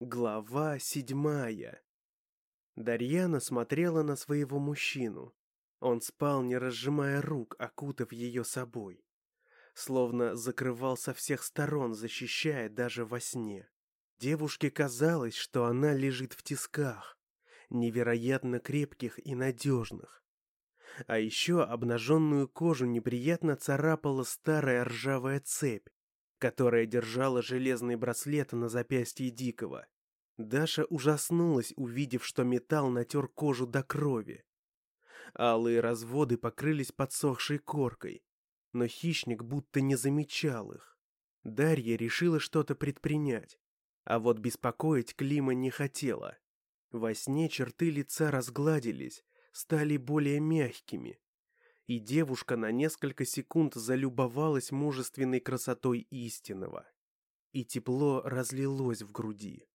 Глава седьмая. Дарьяна смотрела на своего мужчину. Он спал, не разжимая рук, окутав ее собой. Словно закрывал со всех сторон, защищая даже во сне. Девушке казалось, что она лежит в тисках, невероятно крепких и надежных. А еще обнаженную кожу неприятно царапала старая ржавая цепь, которая держала железный браслет на запястье Дикого. Даша ужаснулась, увидев, что металл натер кожу до крови. Алые разводы покрылись подсохшей коркой, но хищник будто не замечал их. Дарья решила что-то предпринять, а вот беспокоить Клима не хотела. Во сне черты лица разгладились, стали более мягкими, и девушка на несколько секунд залюбовалась мужественной красотой истинного. И тепло разлилось в груди.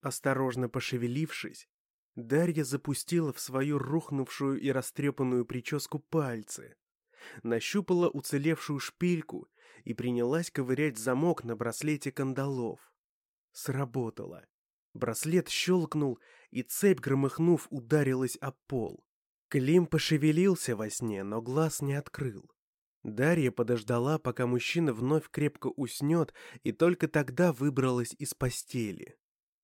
Осторожно пошевелившись, Дарья запустила в свою рухнувшую и растрепанную прическу пальцы, нащупала уцелевшую шпильку и принялась ковырять замок на браслете кандалов. Сработало. Браслет щелкнул, и цепь, громыхнув, ударилась о пол. Клим пошевелился во сне, но глаз не открыл. Дарья подождала, пока мужчина вновь крепко уснет, и только тогда выбралась из постели.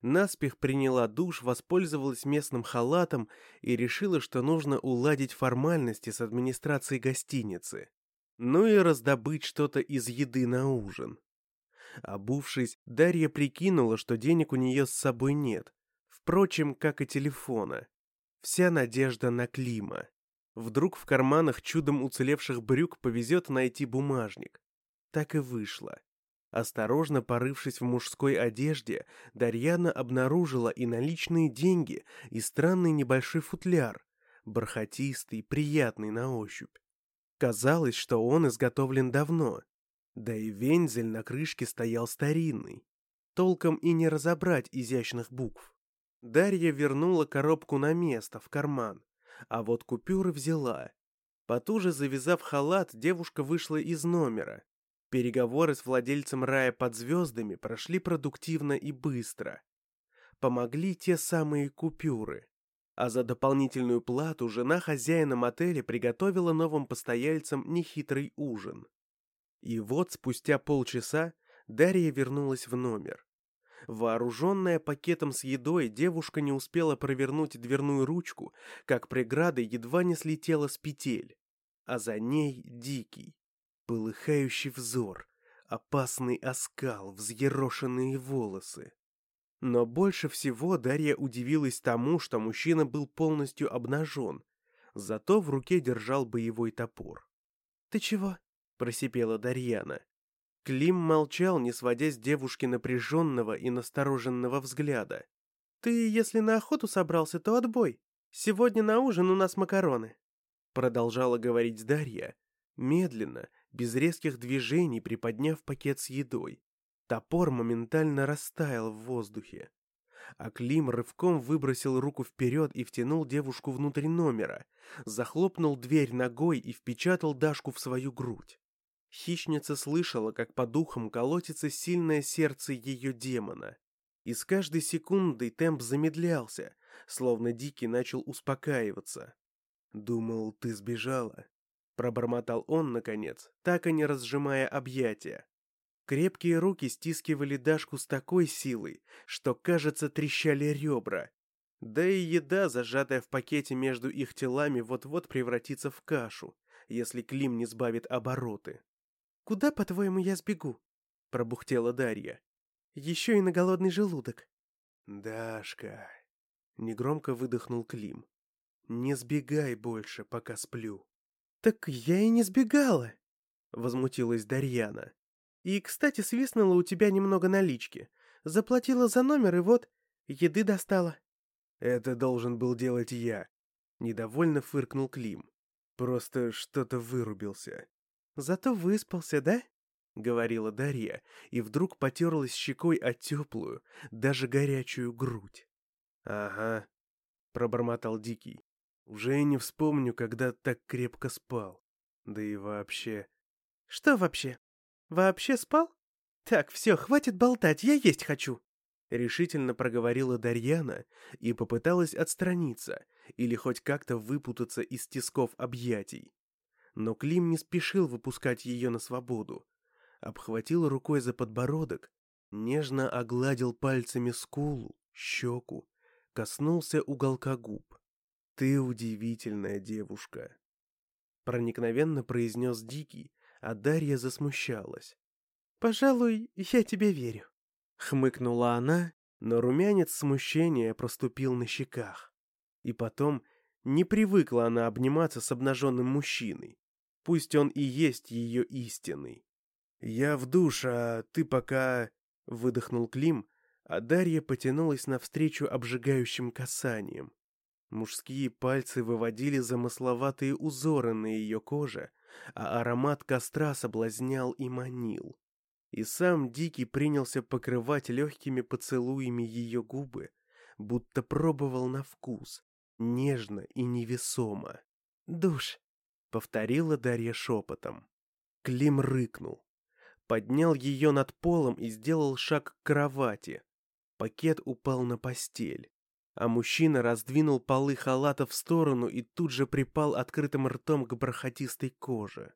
Наспех приняла душ, воспользовалась местным халатом и решила, что нужно уладить формальности с администрацией гостиницы. Ну и раздобыть что-то из еды на ужин. Обувшись, Дарья прикинула, что денег у нее с собой нет. Впрочем, как и телефона. Вся надежда на Клима. Вдруг в карманах чудом уцелевших брюк повезет найти бумажник. Так и вышло. Осторожно порывшись в мужской одежде, Дарьяна обнаружила и наличные деньги, и странный небольшой футляр, бархатистый, приятный на ощупь. Казалось, что он изготовлен давно, да и вензель на крышке стоял старинный. Толком и не разобрать изящных букв. Дарья вернула коробку на место, в карман, а вот купюры взяла. Потуже завязав халат, девушка вышла из номера. Переговоры с владельцем рая под звездами прошли продуктивно и быстро. Помогли те самые купюры. А за дополнительную плату жена хозяина мотеля приготовила новым постояльцам нехитрый ужин. И вот спустя полчаса Дарья вернулась в номер. Вооруженная пакетом с едой, девушка не успела провернуть дверную ручку, как преграда едва не слетела с петель. А за ней дикий, полыхающий взор, опасный оскал, взъерошенные волосы. Но больше всего Дарья удивилась тому, что мужчина был полностью обнажен, зато в руке держал боевой топор. «Ты чего?» — просипела Дарьяна. Клим молчал, не сводя с девушки напряженного и настороженного взгляда. «Ты, если на охоту собрался, то отбой. Сегодня на ужин у нас макароны», — продолжала говорить Дарья, медленно, без резких движений приподняв пакет с едой. Топор моментально растаял в воздухе. А Клим рывком выбросил руку вперед и втянул девушку внутрь номера, захлопнул дверь ногой и впечатал Дашку в свою грудь. Хищница слышала, как по духам колотится сильное сердце ее демона. И с каждой секундой темп замедлялся, словно Дикий начал успокаиваться. «Думал, ты сбежала», — пробормотал он, наконец, так и не разжимая объятия. Крепкие руки стискивали Дашку с такой силой, что, кажется, трещали ребра. Да и еда, зажатая в пакете между их телами, вот-вот превратится в кашу, если Клим не сбавит обороты. «Куда, по-твоему, я сбегу?» — пробухтела Дарья. «Еще и на голодный желудок». «Дашка...» — негромко выдохнул Клим. «Не сбегай больше, пока сплю». «Так я и не сбегала!» — возмутилась Дарьяна. «И, кстати, свистнула у тебя немного налички. Заплатила за номер и вот, еды достала». «Это должен был делать я», — недовольно фыркнул Клим. «Просто что-то вырубился». «Зато выспался, да?» — говорила Дарья, и вдруг потерлась щекой о теплую, даже горячую грудь. «Ага», — пробормотал Дикий. «Уже и не вспомню, когда так крепко спал. Да и вообще...» «Что вообще? Вообще спал? Так, все, хватит болтать, я есть хочу!» Решительно проговорила Дарьяна и попыталась отстраниться или хоть как-то выпутаться из тисков объятий. Но Клим не спешил выпускать ее на свободу. Обхватил рукой за подбородок, нежно огладил пальцами скулу, щеку, коснулся уголка губ. «Ты удивительная девушка», — проникновенно произнес Дикий, а Дарья засмущалась. «Пожалуй, я тебе верю», — хмыкнула она, но румянец смущения проступил на щеках. И потом не привыкла она обниматься с обнаженным мужчиной, пусть он и есть ее истинный. «Я в душ, а ты пока...» — выдохнул Клим, а Дарья потянулась навстречу обжигающим касанием. Мужские пальцы выводили замысловатые узоры на ее коже, а аромат костра соблазнял и манил. И сам Дикий принялся покрывать легкими поцелуями ее губы, будто пробовал на вкус, нежно и невесомо. «Душ!» — повторила Дарья шепотом. Клим рыкнул. Поднял ее над полом и сделал шаг к кровати. Пакет упал на постель. А мужчина раздвинул полы халата в сторону и тут же припал открытым ртом к бархатистой коже.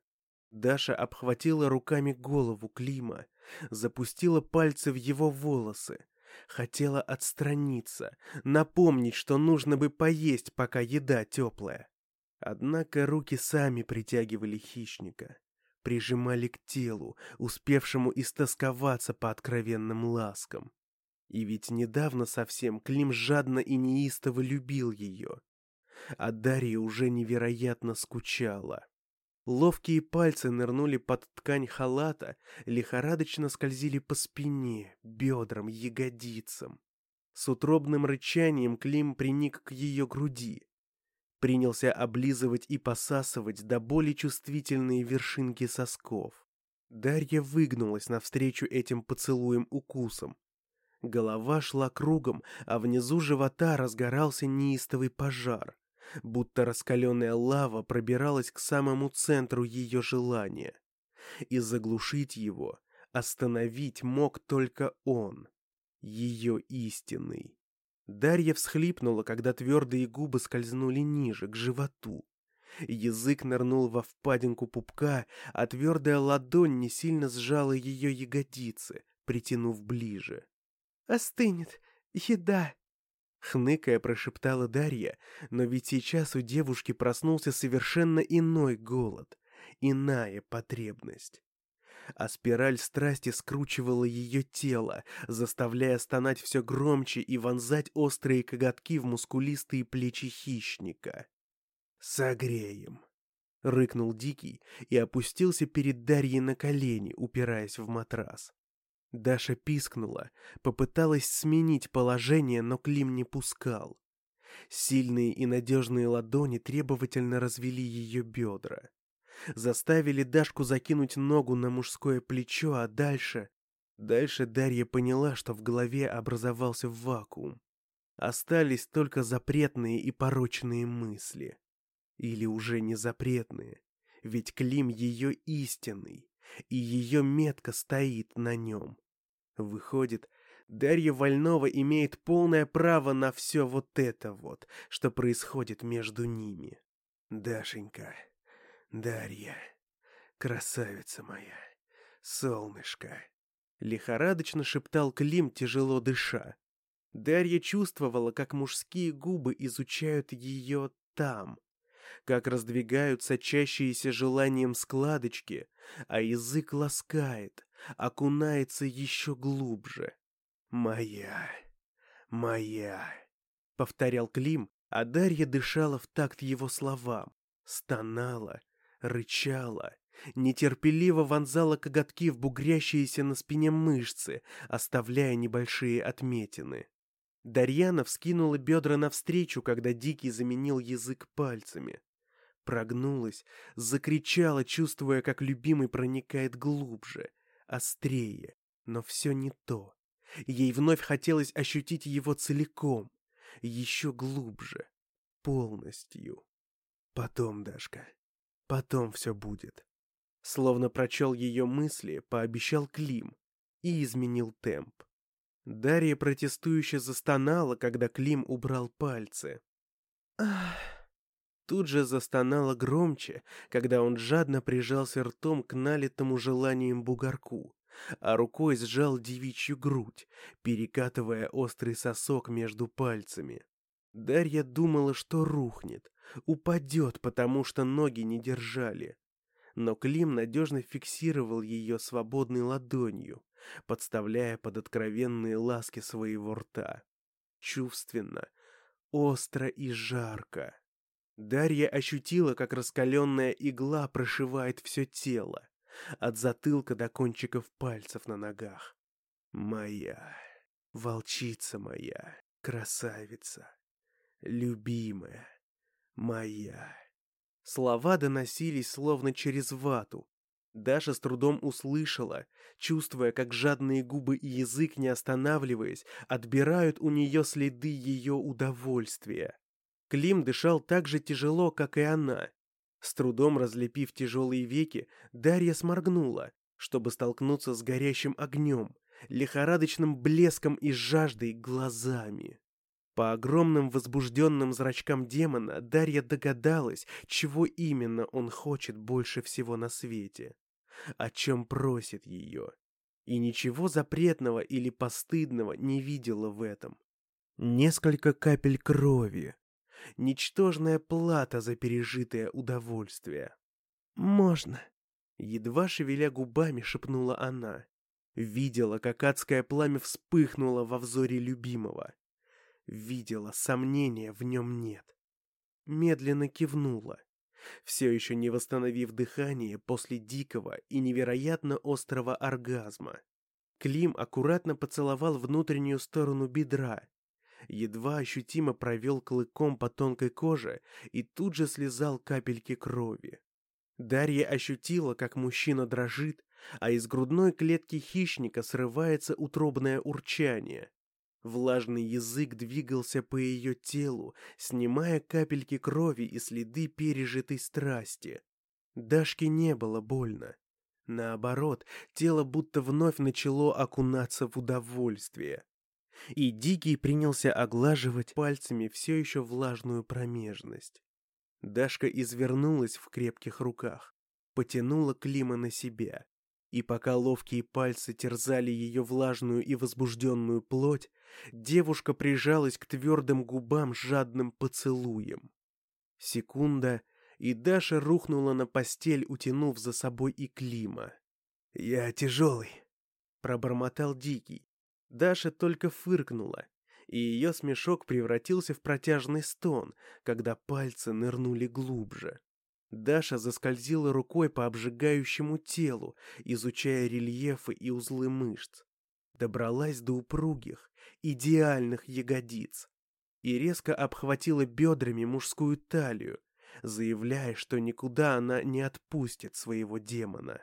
Даша обхватила руками голову Клима, запустила пальцы в его волосы, хотела отстраниться, напомнить, что нужно бы поесть, пока еда теплая. Однако руки сами притягивали хищника, прижимали к телу, успевшему истосковаться по откровенным ласкам. И ведь недавно совсем Клим жадно и неистово любил ее, а Дарья уже невероятно скучала. Ловкие пальцы нырнули под ткань халата, лихорадочно скользили по спине, бедрам, ягодицам. С утробным рычанием Клим приник к ее груди. Принялся облизывать и посасывать до боли чувствительные вершинки сосков. Дарья выгнулась навстречу этим поцелуем-укусом. Голова шла кругом, а внизу живота разгорался неистовый пожар будто раскаленная лава пробиралась к самому центру ее желания. И заглушить его, остановить мог только он, ее истинный. Дарья всхлипнула, когда твердые губы скользнули ниже, к животу. Язык нырнул во впадинку пупка, а твердая ладонь не сильно сжала ее ягодицы, притянув ближе. «Остынет! Еда!» Хныкая прошептала Дарья, но ведь сейчас у девушки проснулся совершенно иной голод, иная потребность. А спираль страсти скручивала ее тело, заставляя стонать все громче и вонзать острые коготки в мускулистые плечи хищника. «Согреем!» — рыкнул Дикий и опустился перед Дарьей на колени, упираясь в матрас. Даша пискнула, попыталась сменить положение, но Клим не пускал. Сильные и надежные ладони требовательно развели ее бедра. Заставили Дашку закинуть ногу на мужское плечо, а дальше... Дальше Дарья поняла, что в голове образовался вакуум. Остались только запретные и порочные мысли. Или уже не запретные, ведь Клим ее истинный и ее метка стоит на нем. Выходит, Дарья Вольнова имеет полное право на все вот это вот, что происходит между ними. Дашенька, Дарья, красавица моя, солнышко. Лихорадочно шептал Клим, тяжело дыша. Дарья чувствовала, как мужские губы изучают ее там, как раздвигают сочащиеся желанием складочки, а язык ласкает, окунается еще глубже. «Моя, моя», — повторял Клим, а Дарья дышала в такт его словам, стонала, рычала, нетерпеливо вонзала коготки в бугрящиеся на спине мышцы, оставляя небольшие отметины. Дарьяна вскинула бедра навстречу, когда Дикий заменил язык пальцами. Прогнулась, закричала, чувствуя, как любимый проникает глубже, острее, но все не то. Ей вновь хотелось ощутить его целиком, еще глубже, полностью. Потом, Дашка, потом все будет. Словно прочел ее мысли, пообещал Клим и изменил темп. Дарья протестующе застонала, когда Клим убрал пальцы. Ах. Тут же застонала громче, когда он жадно прижался ртом к налитому желанием бугорку, а рукой сжал девичью грудь, перекатывая острый сосок между пальцами. Дарья думала, что рухнет, упадет, потому что ноги не держали. Но Клим надежно фиксировал ее свободной ладонью, подставляя под откровенные ласки своего рта. Чувственно, остро и жарко. Дарья ощутила, как раскаленная игла прошивает все тело, от затылка до кончиков пальцев на ногах. «Моя, волчица моя, красавица, любимая, моя». Слова доносились словно через вату, Даша с трудом услышала, чувствуя, как жадные губы и язык, не останавливаясь, отбирают у нее следы ее удовольствия. Клим дышал так же тяжело, как и она. С трудом разлепив тяжелые веки, Дарья сморгнула, чтобы столкнуться с горящим огнем, лихорадочным блеском и жаждой глазами. По огромным возбужденным зрачкам демона Дарья догадалась, чего именно он хочет больше всего на свете, о чем просит ее. И ничего запретного или постыдного не видела в этом. Несколько капель крови. Ничтожная плата за пережитое удовольствие. «Можно», — едва шевеля губами шепнула она. Видела, как адское пламя вспыхнуло во взоре любимого. Видела, сомнения в нем нет. Медленно кивнула, все еще не восстановив дыхание после дикого и невероятно острого оргазма. Клим аккуратно поцеловал внутреннюю сторону бедра, едва ощутимо провел клыком по тонкой коже и тут же слезал капельки крови. Дарья ощутила, как мужчина дрожит, а из грудной клетки хищника срывается утробное урчание. Влажный язык двигался по ее телу, снимая капельки крови и следы пережитой страсти. Дашке не было больно. Наоборот, тело будто вновь начало окунаться в удовольствие. И Дикий принялся оглаживать пальцами все еще влажную промежность. Дашка извернулась в крепких руках, потянула Клима на себя. И пока ловкие пальцы терзали ее влажную и возбужденную плоть, девушка прижалась к твердым губам жадным поцелуем. Секунда, и Даша рухнула на постель, утянув за собой и Клима. «Я тяжелый», — пробормотал Дикий. Даша только фыркнула, и ее смешок превратился в протяжный стон, когда пальцы нырнули глубже. Даша заскользила рукой по обжигающему телу, изучая рельефы и узлы мышц. Добралась до упругих, идеальных ягодиц и резко обхватила бедрами мужскую талию, заявляя, что никуда она не отпустит своего демона.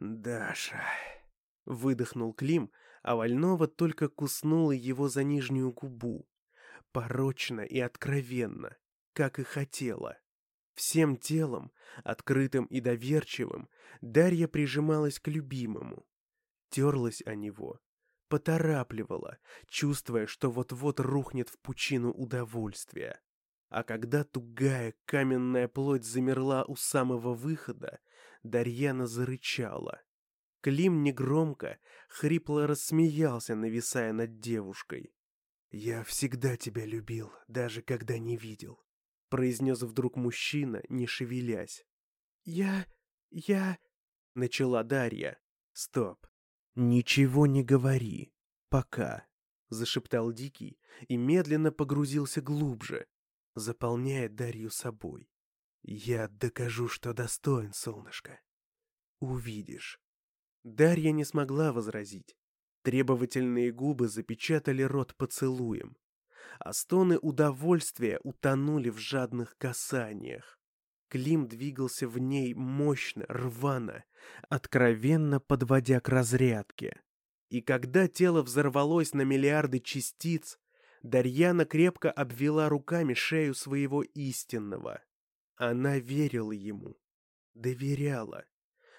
«Даша...» — выдохнул Клим, а Вольнова только куснула его за нижнюю губу. Порочно и откровенно, как и хотела. Всем телом, открытым и доверчивым, Дарья прижималась к любимому. Терлась о него, поторапливала, чувствуя, что вот-вот рухнет в пучину удовольствия. А когда тугая каменная плоть замерла у самого выхода, Дарьяна зарычала. Клим негромко, хрипло рассмеялся, нависая над девушкой. «Я всегда тебя любил, даже когда не видел произнес вдруг мужчина, не шевелясь. «Я... я...» — начала Дарья. «Стоп. Ничего не говори. Пока», — зашептал Дикий и медленно погрузился глубже, заполняя Дарью собой. «Я докажу, что достоин, солнышко. Увидишь». Дарья не смогла возразить. Требовательные губы запечатали рот поцелуем а стоны удовольствия утонули в жадных касаниях. Клим двигался в ней мощно, рвано, откровенно подводя к разрядке. И когда тело взорвалось на миллиарды частиц, Дарьяна крепко обвела руками шею своего истинного. Она верила ему, доверяла,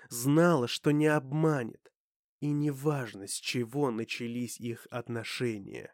знала, что не обманет. И неважно, с чего начались их отношения.